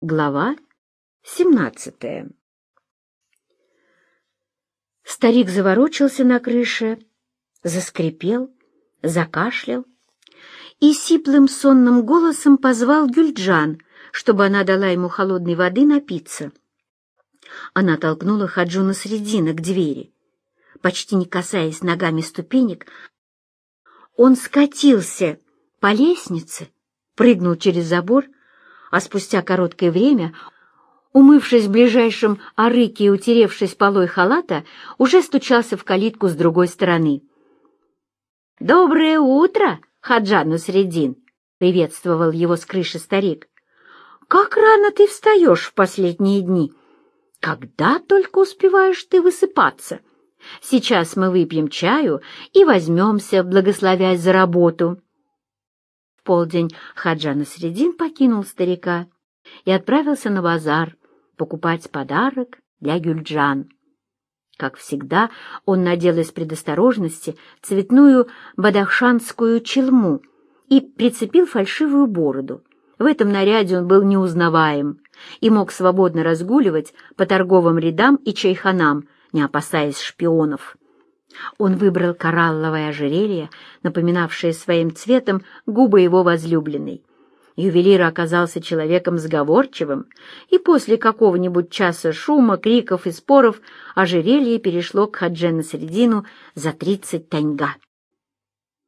Глава семнадцатая Старик заворочился на крыше, заскрипел, закашлял и сиплым сонным голосом позвал Гюльджан, чтобы она дала ему холодной воды напиться. Она толкнула Хаджуна средина к двери. Почти не касаясь ногами ступенек, он скатился по лестнице, прыгнул через забор — а спустя короткое время, умывшись в ближайшем арыке и утеревшись полой халата, уже стучался в калитку с другой стороны. «Доброе утро, Хаджан Средин!» — приветствовал его с крыши старик. «Как рано ты встаешь в последние дни! Когда только успеваешь ты высыпаться! Сейчас мы выпьем чаю и возьмемся, благословясь за работу!» Полдень Хаджа Насредин покинул старика и отправился на базар покупать подарок для Гюльджан. Как всегда, он надел из предосторожности цветную бадахшанскую челму и прицепил фальшивую бороду. В этом наряде он был неузнаваем и мог свободно разгуливать по торговым рядам и чайханам, не опасаясь шпионов. Он выбрал коралловое ожерелье, напоминавшее своим цветом губы его возлюбленной. Ювелир оказался человеком сговорчивым, и после какого-нибудь часа шума, криков и споров ожерелье перешло к Хаджена Средину за тридцать таньга.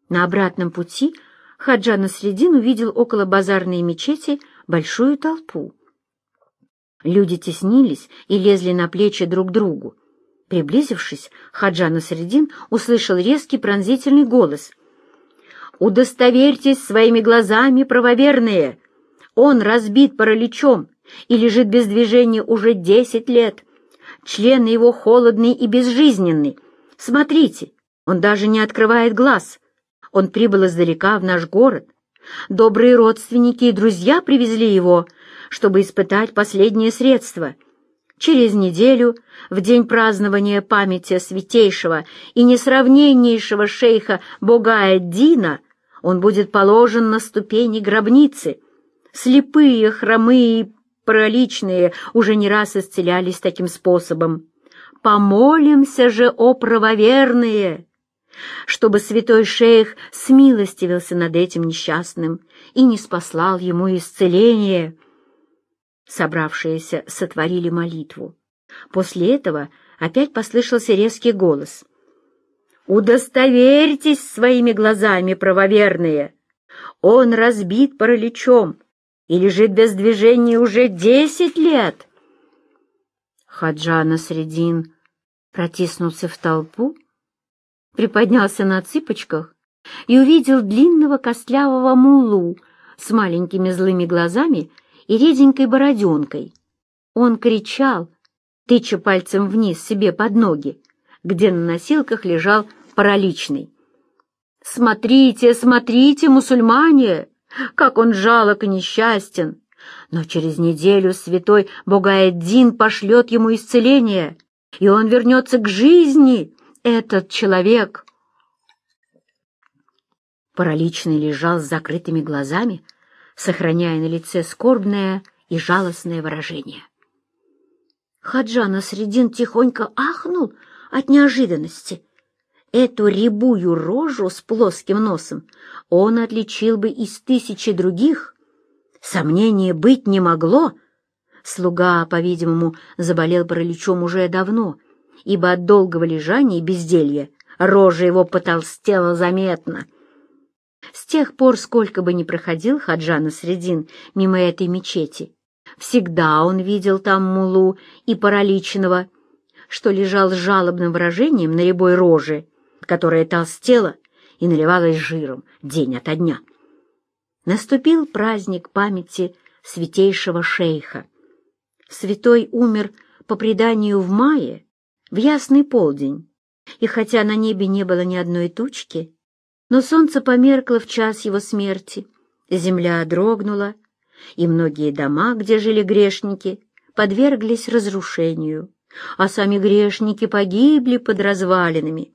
На обратном пути Хаджана Средин увидел около базарной мечети большую толпу. Люди теснились и лезли на плечи друг другу. Приблизившись, Хаджа Насреддин услышал резкий пронзительный голос. «Удостоверьтесь своими глазами, правоверные! Он разбит параличом и лежит без движения уже десять лет. Члены его холодные и безжизненные. Смотрите, он даже не открывает глаз. Он прибыл издалека в наш город. Добрые родственники и друзья привезли его, чтобы испытать последнее средство — Через неделю, в день празднования памяти святейшего и несравненнейшего шейха Богая-Дина, он будет положен на ступени гробницы. Слепые, хромые и параличные уже не раз исцелялись таким способом. Помолимся же, о правоверные, чтобы святой шейх смилостивился над этим несчастным и не спаслал ему исцеление. Собравшиеся сотворили молитву. После этого опять послышался резкий голос. «Удостоверьтесь своими глазами, правоверные! Он разбит параличом и лежит без движения уже десять лет!» Хаджана Средин протиснулся в толпу, приподнялся на цыпочках и увидел длинного костлявого мулу с маленькими злыми глазами и реденькой бороденкой. Он кричал, тыча пальцем вниз себе под ноги, где на носилках лежал параличный. «Смотрите, смотрите, мусульмане, как он жалок и несчастен! Но через неделю святой Богаэддин пошлет ему исцеление, и он вернется к жизни, этот человек!» Параличный лежал с закрытыми глазами, сохраняя на лице скорбное и жалостное выражение. Хаджана Средин тихонько ахнул от неожиданности. Эту рябую рожу с плоским носом он отличил бы из тысячи других. Сомнения быть не могло. Слуга, по-видимому, заболел параличом уже давно, ибо от долгого лежания и безделья рожа его потолстела заметно — с тех пор, сколько бы ни проходил Хаджана Средин мимо этой мечети, всегда он видел там мулу и параличного, что лежал с жалобным выражением на рябой роже, которая толстела и наливалась жиром день ото дня. Наступил праздник памяти святейшего шейха. Святой умер по преданию в мае, в ясный полдень, и хотя на небе не было ни одной тучки, но солнце померкло в час его смерти, земля дрогнула, и многие дома, где жили грешники, подверглись разрушению, а сами грешники погибли под развалинами.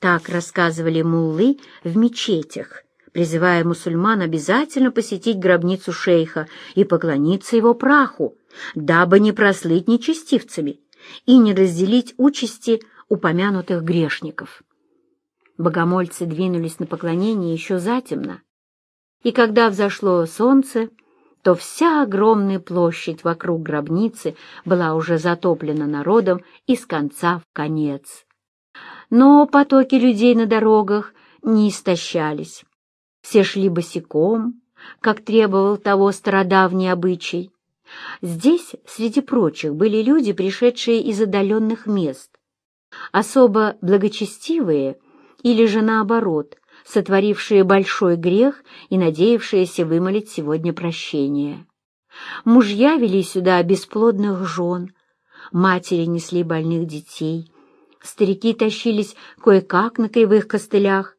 Так рассказывали муллы в мечетях, призывая мусульман обязательно посетить гробницу шейха и поклониться его праху, дабы не прослыть нечестивцами и не разделить участи упомянутых грешников. Богомольцы двинулись на поклонение еще затемно, и когда взошло солнце, то вся огромная площадь вокруг гробницы была уже затоплена народом из конца в конец. Но потоки людей на дорогах не истощались. Все шли босиком, как требовал того стародавний обычай. Здесь, среди прочих, были люди, пришедшие из отдаленных мест, особо благочестивые или же наоборот, сотворившие большой грех и надеявшиеся вымолить сегодня прощение. Мужья вели сюда бесплодных жен, матери несли больных детей, старики тащились кое-как на кривых костылях,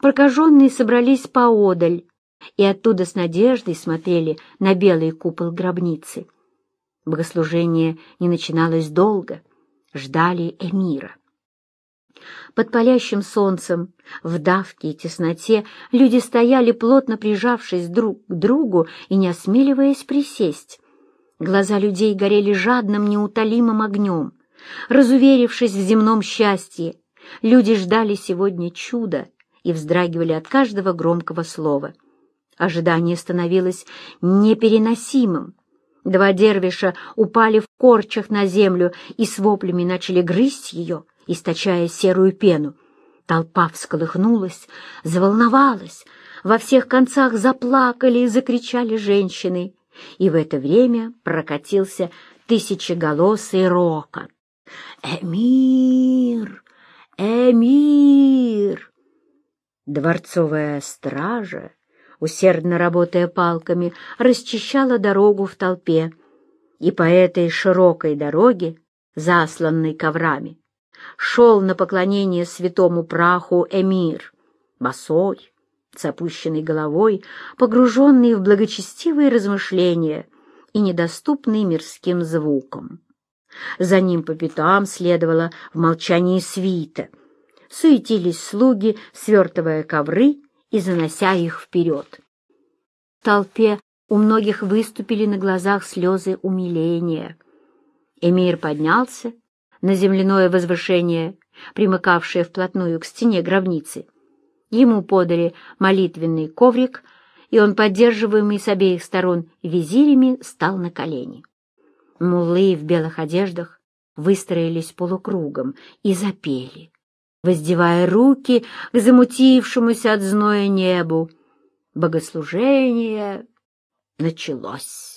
прокаженные собрались поодаль и оттуда с надеждой смотрели на белый купол гробницы. Богослужение не начиналось долго, ждали эмира. Под палящим солнцем, в давке и тесноте, люди стояли, плотно прижавшись друг к другу и не осмеливаясь присесть. Глаза людей горели жадным, неутолимым огнем. Разуверившись в земном счастье, люди ждали сегодня чуда и вздрагивали от каждого громкого слова. Ожидание становилось непереносимым. Два дервиша упали в корчах на землю и с воплями начали грызть ее — источая серую пену. Толпа всколыхнулась, заволновалась, во всех концах заплакали и закричали женщины, и в это время прокатился тысячеголосый рокот. «Эмир! Эмир!» Дворцовая стража, усердно работая палками, расчищала дорогу в толпе, и по этой широкой дороге, засланной коврами, шел на поклонение святому праху эмир, босой, с опущенной головой, погруженный в благочестивые размышления и недоступный мирским звукам. За ним по пятам следовала в молчании свита. Суетились слуги, свертывая ковры и занося их вперед. В толпе у многих выступили на глазах слезы умиления. Эмир поднялся на земляное возвышение, примыкавшее вплотную к стене гробницы. Ему подали молитвенный коврик, и он, поддерживаемый с обеих сторон визирями, стал на колени. Муллы в белых одеждах выстроились полукругом и запели, воздевая руки к замутившемуся от зноя небу. Богослужение началось.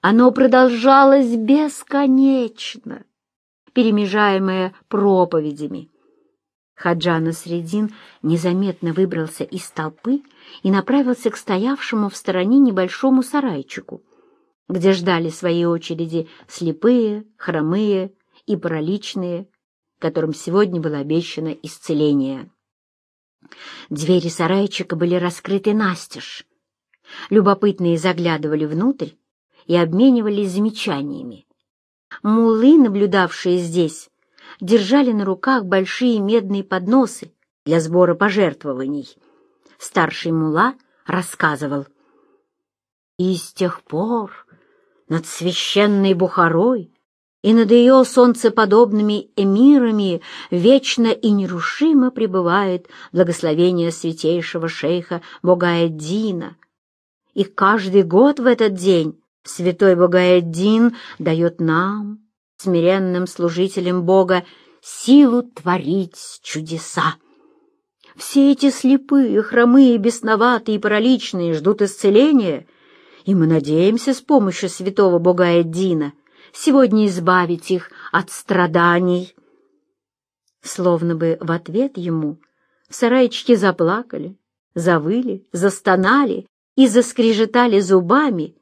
Оно продолжалось бесконечно, перемежаемое проповедями. Хаджана Средин незаметно выбрался из толпы и направился к стоявшему в стороне небольшому сарайчику, где ждали своей очереди слепые, хромые и параличные, которым сегодня было обещано исцеление. Двери сарайчика были раскрыты настежь. Любопытные заглядывали внутрь и обменивались замечаниями. Мулы, наблюдавшие здесь, держали на руках большие медные подносы для сбора пожертвований. Старший мула рассказывал. И с тех пор над священной Бухарой и над ее солнцеподобными эмирами вечно и нерушимо пребывает благословение святейшего шейха Богаэддина. И каждый год в этот день Святой Богаэддин дает нам, смиренным служителям Бога, силу творить чудеса. Все эти слепые, хромые, бесноватые и параличные ждут исцеления, и мы надеемся с помощью святого Богаэддина сегодня избавить их от страданий. Словно бы в ответ ему в сарайчике заплакали, завыли, застонали и заскрежетали зубами,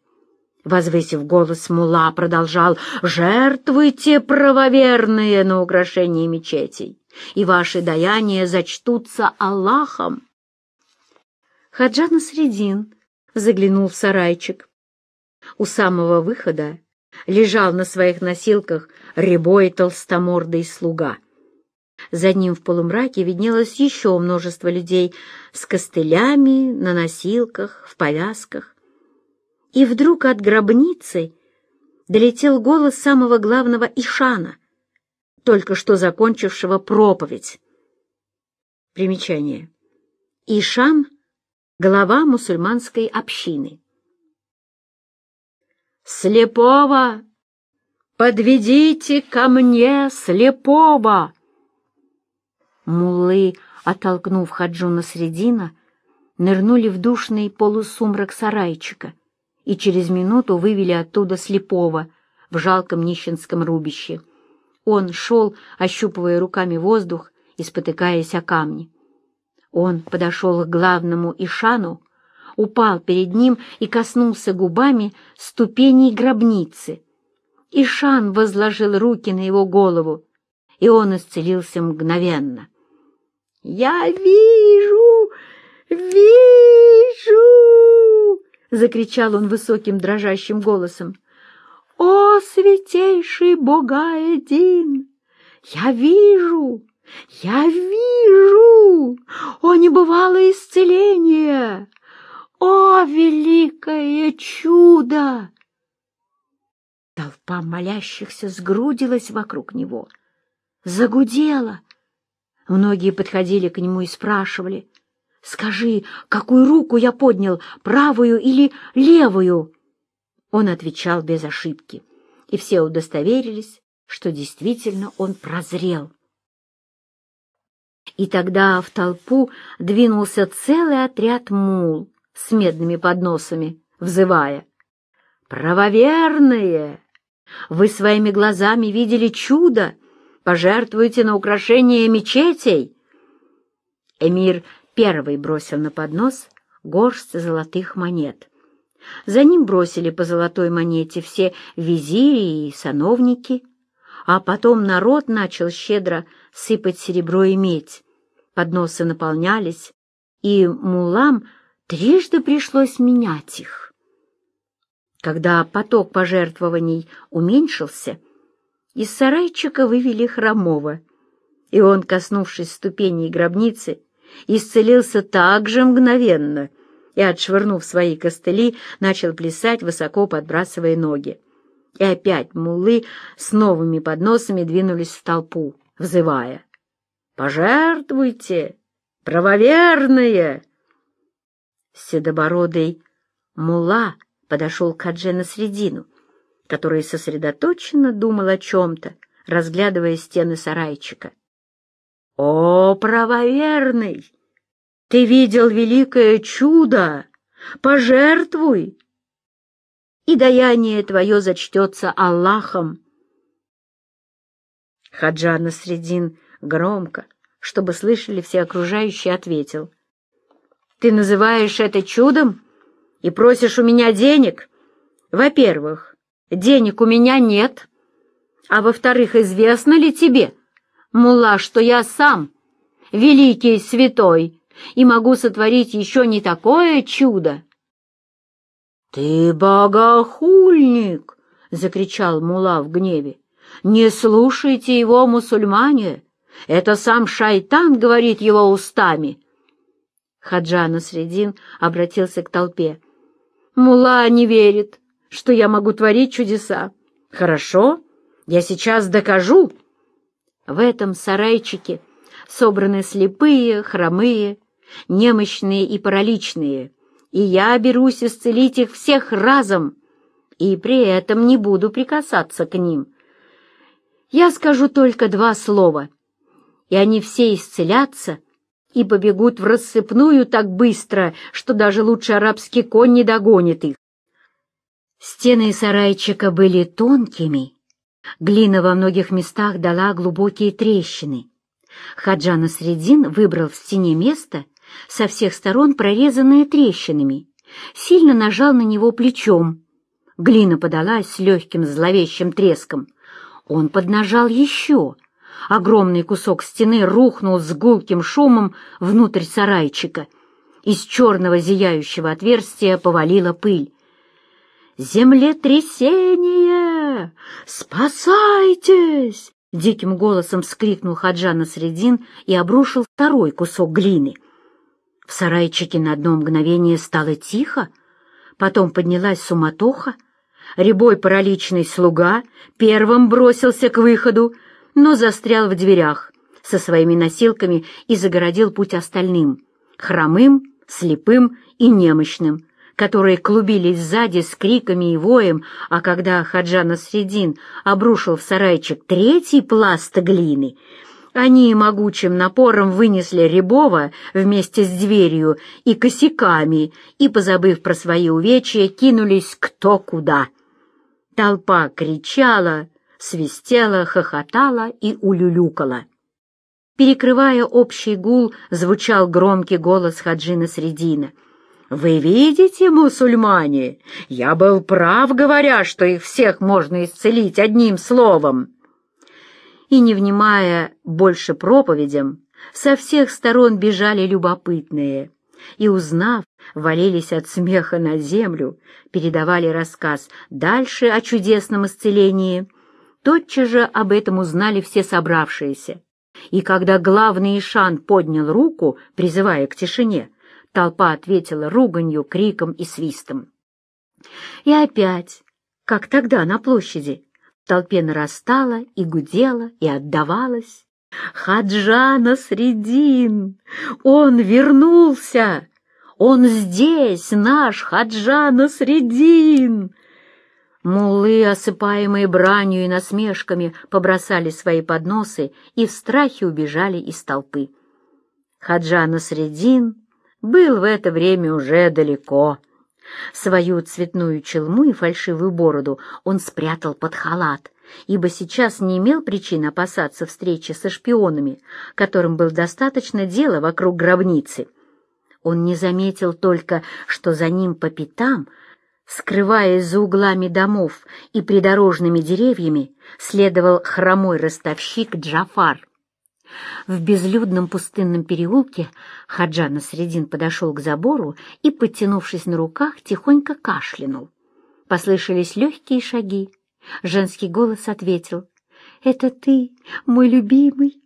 Возвысив голос, мула продолжал «Жертвуйте, правоверные, на украшение мечетей, и ваши даяния зачтутся Аллахом». Хаджан Средин заглянул в сарайчик. У самого выхода лежал на своих носилках рябой толстомордый слуга. За ним в полумраке виднелось еще множество людей с костылями, на носилках, в повязках. И вдруг от гробницы долетел голос самого главного Ишана, только что закончившего проповедь. Примечание. Ишан — глава мусульманской общины. «Слепого! Подведите ко мне слепого!» Муллы, оттолкнув Хаджуна Средина, нырнули в душный полусумрак сарайчика и через минуту вывели оттуда слепого в жалком нищенском рубище. Он шел, ощупывая руками воздух и спотыкаясь о камни. Он подошел к главному Ишану, упал перед ним и коснулся губами ступеней гробницы. Ишан возложил руки на его голову, и он исцелился мгновенно. «Я вижу! Вижу!» — закричал он высоким дрожащим голосом. «О, святейший Бога-един! Я вижу! Я вижу! О, небывалое исцеление! О, великое чудо!» Толпа молящихся сгрудилась вокруг него, загудела — Многие подходили к нему и спрашивали, «Скажи, какую руку я поднял, правую или левую?» Он отвечал без ошибки, и все удостоверились, что действительно он прозрел. И тогда в толпу двинулся целый отряд мул с медными подносами, взывая, «Правоверные! Вы своими глазами видели чудо!» пожертвуете на украшение мечетей?» Эмир первый бросил на поднос горсть золотых монет. За ним бросили по золотой монете все визири и сановники, а потом народ начал щедро сыпать серебро и медь. Подносы наполнялись, и мулам трижды пришлось менять их. Когда поток пожертвований уменьшился, из сарайчика вывели хромого, и он, коснувшись ступеней гробницы, исцелился так же мгновенно и, отшвырнув свои костыли, начал плясать, высоко подбрасывая ноги. И опять муллы с новыми подносами двинулись в толпу, взывая «Пожертвуйте! Правоверные!» Седобородый мулла подошел к Хадже на средину — который сосредоточенно думал о чем-то, разглядывая стены сарайчика. «О, правоверный! Ты видел великое чудо! Пожертвуй, и даяние твое зачтется Аллахом!» Хаджа Насредин громко, чтобы слышали все окружающие, ответил. «Ты называешь это чудом и просишь у меня денег? Во-первых, денег у меня нет. А во-вторых, известно ли тебе, мула, что я сам великий святой и могу сотворить еще не такое чудо? — Ты богохульник! — закричал мула в гневе. — Не слушайте его, мусульмане! Это сам шайтан говорит его устами. Хаджа Насредин обратился к толпе. — Мула не верит что я могу творить чудеса. Хорошо, я сейчас докажу. В этом сарайчике собраны слепые, хромые, немощные и параличные, и я берусь исцелить их всех разом, и при этом не буду прикасаться к ним. Я скажу только два слова, и они все исцелятся и побегут в рассыпную так быстро, что даже лучший арабский конь не догонит их. Стены сарайчика были тонкими, глина во многих местах дала глубокие трещины. Хаджана Средин выбрал в стене место, со всех сторон прорезанное трещинами, сильно нажал на него плечом. Глина подалась с легким зловещим треском. Он поднажал еще. Огромный кусок стены рухнул с гулким шумом внутрь сарайчика. Из черного зияющего отверстия повалила пыль. «Землетрясение! Спасайтесь! — диким голосом вскрикнул Хаджана Средин и обрушил второй кусок глины. В сарайчике на одно мгновение стало тихо, потом поднялась суматоха, Рябой параличный слуга первым бросился к выходу, но застрял в дверях со своими носилками и загородил путь остальным, хромым, слепым и немощным, которые клубились сзади с криками и воем, а когда Хаджана Средин обрушил в сарайчик третий пласт глины, они могучим напором вынесли Рябова вместе с дверью и косяками и, позабыв про свои увечья, кинулись кто куда. Толпа кричала, свистела, хохотала и улюлюкала. Перекрывая общий гул, звучал громкий голос Хаджина Средина. «Вы видите, мусульмане, я был прав, говоря, что их всех можно исцелить одним словом!» И, не внимая больше проповедям, со всех сторон бежали любопытные и, узнав, валились от смеха на землю, передавали рассказ дальше о чудесном исцелении. Тотчас же об этом узнали все собравшиеся. И когда главный Ишан поднял руку, призывая к тишине, толпа ответила руганью, криком и свистом. И опять, как тогда на площади, в толпе нарастала и гудела и отдавалась. «Хаджана Средин! Он вернулся! Он здесь, наш Хаджана Средин!» Муллы, осыпаемые бранью и насмешками, побросали свои подносы и в страхе убежали из толпы. Хаджана Средин был в это время уже далеко. Свою цветную челму и фальшивую бороду он спрятал под халат, ибо сейчас не имел причин опасаться встречи со шпионами, которым было достаточно дела вокруг гробницы. Он не заметил только, что за ним по пятам — Скрываясь за углами домов и придорожными деревьями, следовал хромой ростовщик Джафар. В безлюдном пустынном переулке Хаджан Средин подошел к забору и, подтянувшись на руках, тихонько кашлянул. Послышались легкие шаги. Женский голос ответил. «Это ты, мой любимый?»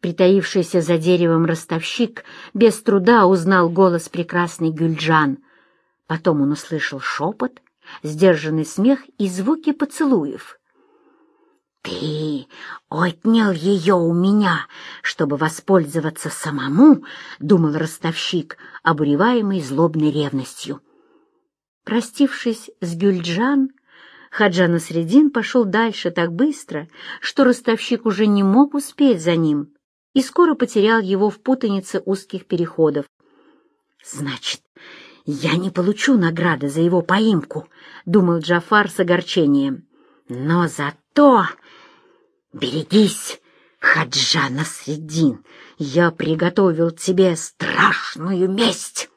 Притаившийся за деревом ростовщик без труда узнал голос прекрасной Гюльджан — Потом он услышал шепот, сдержанный смех и звуки поцелуев. «Ты отнял ее у меня, чтобы воспользоваться самому», — думал ростовщик, обуреваемый злобной ревностью. Простившись с Гюльджан, Хаджан Средин пошел дальше так быстро, что ростовщик уже не мог успеть за ним и скоро потерял его в путанице узких переходов. «Значит, «Я не получу награды за его поимку», — думал Джафар с огорчением. «Но зато... Берегись, Хаджана Средин, я приготовил тебе страшную месть!»